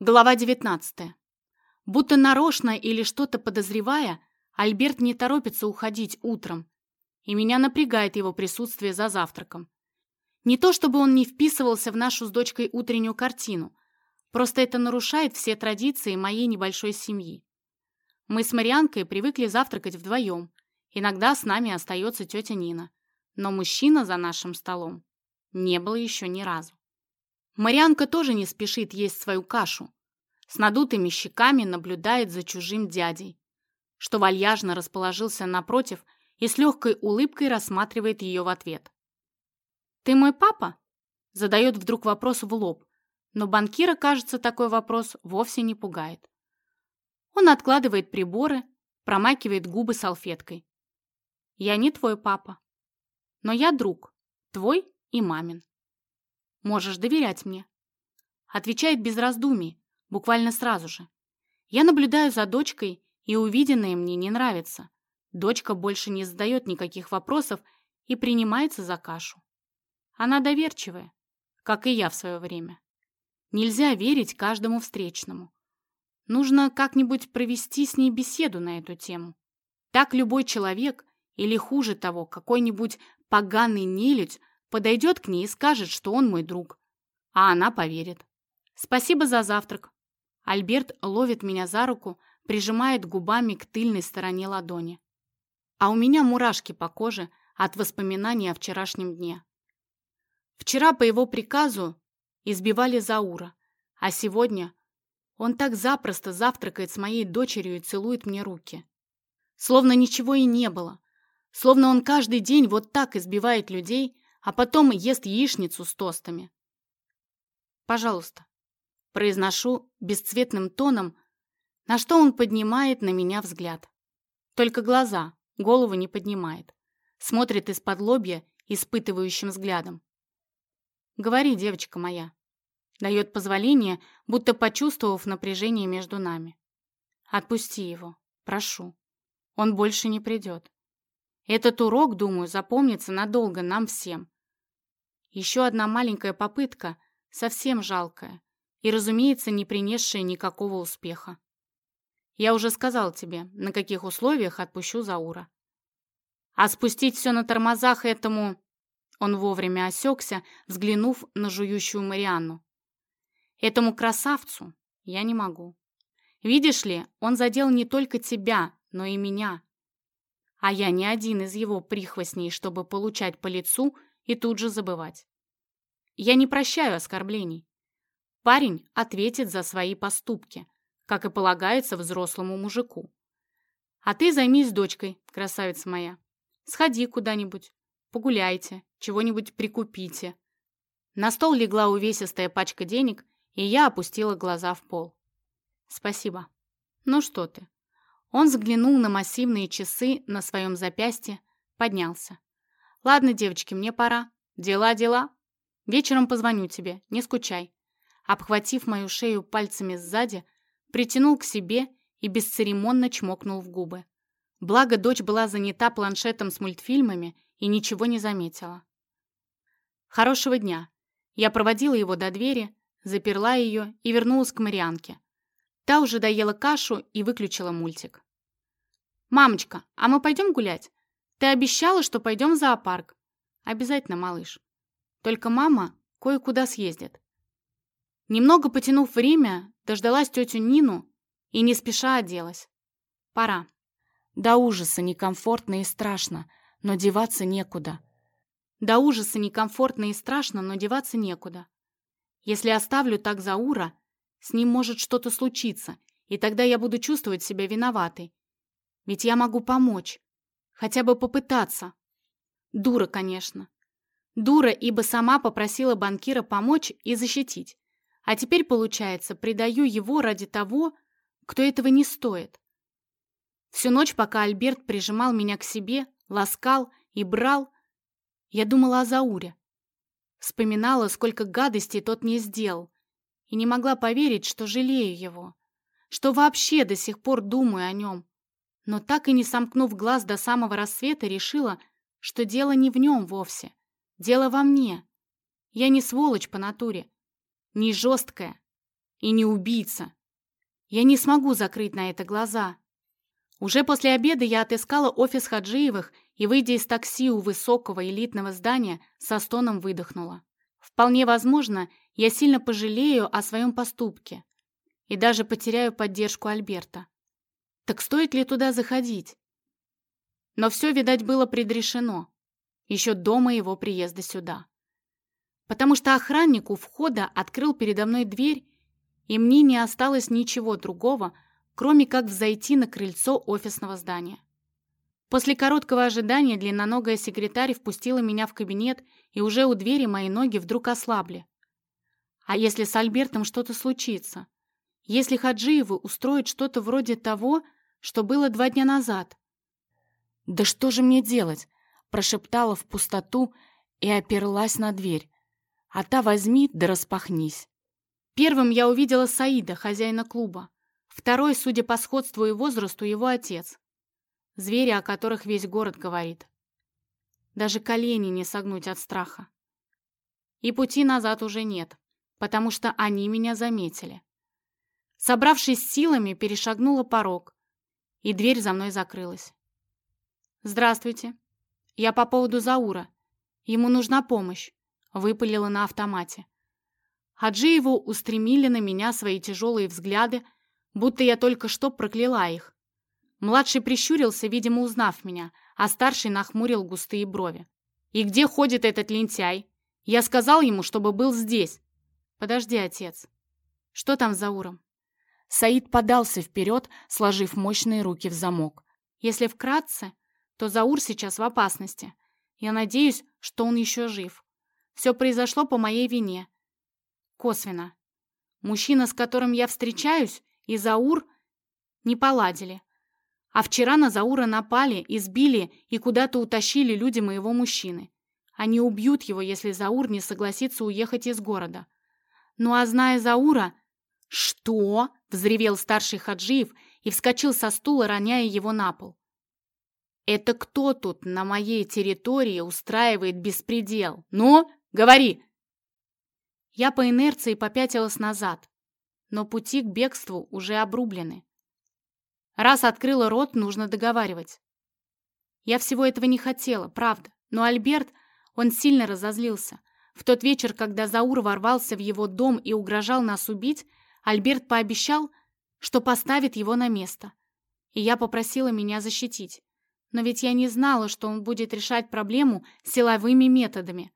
Глава 19. Будто нарочно или что-то подозревая, Альберт не торопится уходить утром, и меня напрягает его присутствие за завтраком. Не то чтобы он не вписывался в нашу с дочкой утреннюю картину, просто это нарушает все традиции моей небольшой семьи. Мы с Марианкой привыкли завтракать вдвоем, иногда с нами остается тетя Нина, но мужчина за нашим столом не было еще ни разу. Марианка тоже не спешит есть свою кашу. С надутыми щеками наблюдает за чужим дядей, что вальяжно расположился напротив и с легкой улыбкой рассматривает ее в ответ. «Ты мой папа?» Задает вдруг вопрос в лоб, но банкира, кажется, такой вопрос вовсе не пугает. Он откладывает приборы, промакивает губы салфеткой. «Я не твой папа, но я друг, твой и мамин. Можешь доверять мне. Отвечает без раздумий, буквально сразу же. Я наблюдаю за дочкой, и увиденное мне не нравится. Дочка больше не задает никаких вопросов и принимается за кашу. Она доверчивая, как и я в свое время. Нельзя верить каждому встречному. Нужно как-нибудь провести с ней беседу на эту тему. Так любой человек, или хуже того, какой-нибудь поганый нелюдь подойдет к ней и скажет, что он мой друг. А она поверит. Спасибо за завтрак. Альберт ловит меня за руку, прижимает губами к тыльной стороне ладони. А у меня мурашки по коже от воспоминаний о вчерашнем дне. Вчера по его приказу избивали Заура, а сегодня он так запросто завтракает с моей дочерью и целует мне руки. Словно ничего и не было. Словно он каждый день вот так избивает людей, а потом ест яичницу с тостами. «Пожалуйста», — произношу бесцветным тоном, на что он поднимает на меня взгляд. Только глаза, голову не поднимает. Смотрит из-под лобья испытывающим взглядом. «Говори, девочка моя». Дает позволение, будто почувствовав напряжение между нами. «Отпусти его, прошу. Он больше не придет. Этот урок, думаю, запомнится надолго нам всем. Еще одна маленькая попытка, совсем жалкая, и, разумеется, не принесшая никакого успеха. Я уже сказал тебе, на каких условиях отпущу Заура. А спустить все на тормозах этому... Он вовремя осекся, взглянув на жующую Марианну. Этому красавцу я не могу. Видишь ли, он задел не только тебя, но и меня. А я не один из его прихвостней, чтобы получать по лицу и тут же забывать. Я не прощаю оскорблений. Парень ответит за свои поступки, как и полагается взрослому мужику. А ты займись дочкой, красавица моя. Сходи куда-нибудь, погуляйте, чего-нибудь прикупите. На стол легла увесистая пачка денег, и я опустила глаза в пол. Спасибо. Ну что ты? Он взглянул на массивные часы на своем запястье, поднялся. Ладно, девочки, мне пора. Дела, дела. Вечером позвоню тебе, не скучай. Обхватив мою шею пальцами сзади, притянул к себе и бесцеремонно чмокнул в губы. Благо, дочь была занята планшетом с мультфильмами и ничего не заметила. Хорошего дня. Я проводила его до двери, заперла ее и вернулась к Марианке. Та уже доела кашу и выключила мультик. «Мамочка, а мы пойдем гулять? Ты обещала, что пойдем в зоопарк. Обязательно, малыш. Только мама кое-куда съездит. Немного потянув время, дождалась тетю Нину и не спеша оделась. Пора. До ужаса некомфортно и страшно, но деваться некуда. До ужаса некомфортно и страшно, но деваться некуда. Если оставлю так Заура, с ним может что-то случиться, и тогда я буду чувствовать себя виноватой. Ведь я могу помочь. Хотя бы попытаться. Дура, конечно. Дура, ибо сама попросила банкира помочь и защитить. А теперь, получается, предаю его ради того, кто этого не стоит. Всю ночь, пока Альберт прижимал меня к себе, ласкал и брал, я думала о Зауре. Вспоминала, сколько гадостей тот мне сделал, и не могла поверить, что жалею его, что вообще до сих пор думаю о нем но так и не сомкнув глаз до самого рассвета, решила, что дело не в нем вовсе. Дело во мне. Я не сволочь по натуре, не жесткая, и не убийца. Я не смогу закрыть на это глаза. Уже после обеда я отыскала офис Хаджиевых и, выйдя из такси у высокого элитного здания, со стоном выдохнула. Вполне возможно, я сильно пожалею о своем поступке и даже потеряю поддержку Альберта. Так стоит ли туда заходить? Но все, видать, было предрешено еще до моего приезда сюда. Потому что охранник у входа открыл передо мной дверь, и мне не осталось ничего другого, кроме как взойти на крыльцо офисного здания. После короткого ожидания длинноногая секретарь впустила меня в кабинет, и уже у двери мои ноги вдруг ослабли. А если с Альбертом что-то случится? Если Хаджиевы устроят что-то вроде того, что было два дня назад? «Да что же мне делать?» — прошептала в пустоту и оперлась на дверь. «А та возьми да распахнись». Первым я увидела Саида, хозяина клуба. Второй, судя по сходству и возрасту, его отец. Звери, о которых весь город говорит. Даже колени не согнуть от страха. И пути назад уже нет, потому что они меня заметили. Собравшись силами, перешагнула порог, и дверь за мной закрылась. «Здравствуйте. Я по поводу Заура. Ему нужна помощь», — выпалила на автомате. Хаджиеву устремили на меня свои тяжелые взгляды, будто я только что прокляла их. Младший прищурился, видимо, узнав меня, а старший нахмурил густые брови. «И где ходит этот лентяй? Я сказал ему, чтобы был здесь». «Подожди, отец. Что там за уром?» Саид подался вперед, сложив мощные руки в замок. «Если вкратце, то Заур сейчас в опасности. Я надеюсь, что он еще жив. Все произошло по моей вине. Косвенно. Мужчина, с которым я встречаюсь, и Заур не поладили. А вчера на Заура напали, избили и куда-то утащили люди моего мужчины. Они убьют его, если Заур не согласится уехать из города. Ну а зная Заура... «Что?» — взревел старший Хаджиев и вскочил со стула, роняя его на пол. «Это кто тут на моей территории устраивает беспредел? Ну, говори!» Я по инерции попятилась назад, но пути к бегству уже обрублены. Раз открыла рот, нужно договаривать. Я всего этого не хотела, правда, но Альберт, он сильно разозлился. В тот вечер, когда Заур ворвался в его дом и угрожал нас убить, Альберт пообещал, что поставит его на место. И я попросила меня защитить. Но ведь я не знала, что он будет решать проблему силовыми методами.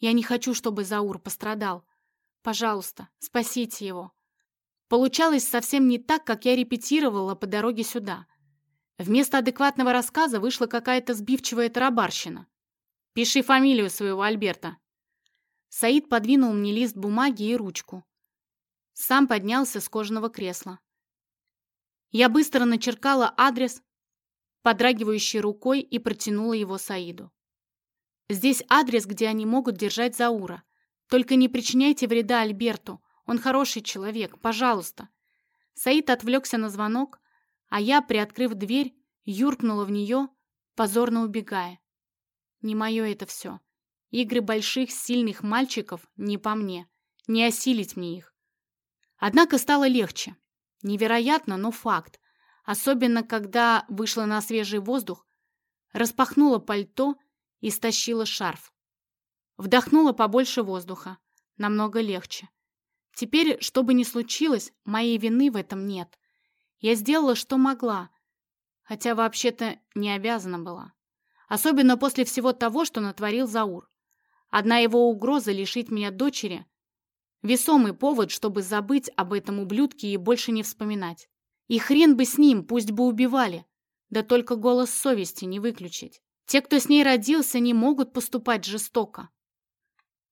Я не хочу, чтобы Заур пострадал. Пожалуйста, спасите его. Получалось совсем не так, как я репетировала по дороге сюда. Вместо адекватного рассказа вышла какая-то сбивчивая тарабарщина. «Пиши фамилию своего Альберта». Саид подвинул мне лист бумаги и ручку. Сам поднялся с кожаного кресла. Я быстро начеркала адрес, подрагивающей рукой, и протянула его Саиду. «Здесь адрес, где они могут держать Заура. Только не причиняйте вреда Альберту. Он хороший человек. Пожалуйста». Саид отвлекся на звонок, а я, приоткрыв дверь, юркнула в нее, позорно убегая. Не мое это все. Игры больших, сильных мальчиков не по мне. Не осилить мне их. Однако стало легче. Невероятно, но факт. Особенно, когда вышла на свежий воздух, распахнула пальто и стащила шарф. Вдохнула побольше воздуха. Намного легче. Теперь, что бы ни случилось, моей вины в этом нет. Я сделала, что могла, хотя вообще-то не обязана была. Особенно после всего того, что натворил Заур. Одна его угроза лишить меня дочери – весомый повод, чтобы забыть об этом ублюдке и больше не вспоминать. И хрен бы с ним, пусть бы убивали. Да только голос совести не выключить. Те, кто с ней родился, не могут поступать жестоко.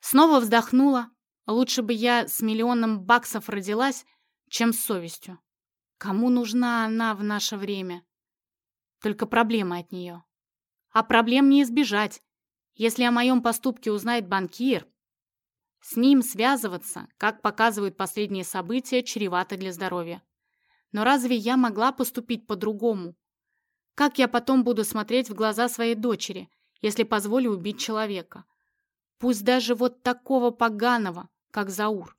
Снова вздохнула, Лучше бы я с миллионом баксов родилась, чем с совестью. Кому нужна она в наше время? Только проблемы от нее. А проблем не избежать. Если о моем поступке узнает банкир, с ним связываться, как показывают последние события, чревато для здоровья. Но разве я могла поступить по-другому? Как я потом буду смотреть в глаза своей дочери, если позволю убить человека? Пусть даже вот такого поганого, как Заур.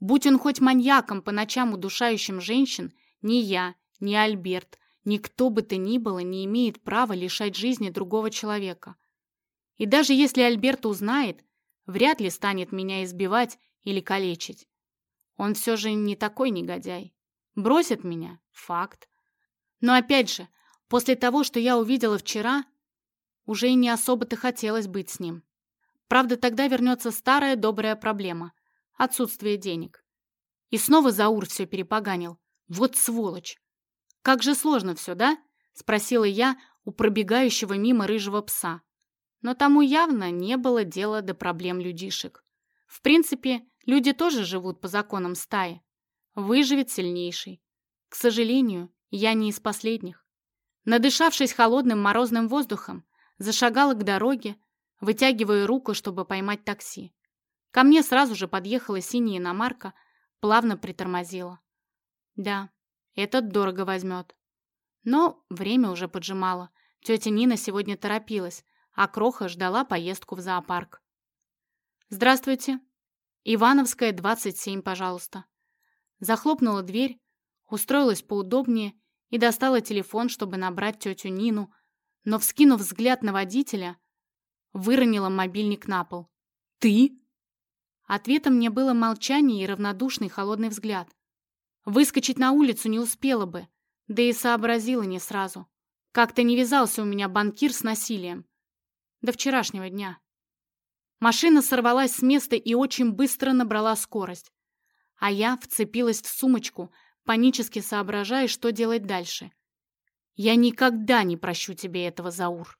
Будь он хоть маньяком, по ночам удушающим женщин, ни я, ни Альберт, никто бы то ни было не имеет права лишать жизни другого человека. И даже если Альберт узнает, вряд ли станет меня избивать или калечить. Он все же не такой негодяй. Бросит меня – факт. Но опять же, после того, что я увидела вчера, уже и не особо-то хотелось быть с ним. Правда, тогда вернется старая добрая проблема – отсутствие денег. И снова Заур все перепоганил. Вот сволочь! Как же сложно все, да? Спросила я у пробегающего мимо рыжего пса. Но тому явно не было дела до проблем людишек. В принципе, люди тоже живут по законам стаи. Выживет сильнейший. К сожалению, я не из последних. Надышавшись холодным морозным воздухом, зашагала к дороге, вытягивая руку, чтобы поймать такси. Ко мне сразу же подъехала синяя иномарка, плавно притормозила. Да, этот дорого возьмет. Но время уже поджимало. Тетя Нина сегодня торопилась, а Кроха ждала поездку в зоопарк. «Здравствуйте. Ивановская, 27, пожалуйста». Захлопнула дверь, устроилась поудобнее и достала телефон, чтобы набрать тетю Нину, но, вскинув взгляд на водителя, выронила мобильник на пол. «Ты?» Ответом мне было молчание и равнодушный холодный взгляд. Выскочить на улицу не успела бы, да и сообразила не сразу. Как-то не вязался у меня банкир с насилием. До вчерашнего дня. Машина сорвалась с места и очень быстро набрала скорость. А я вцепилась в сумочку, панически соображая, что делать дальше. Я никогда не прощу тебе этого, Заур.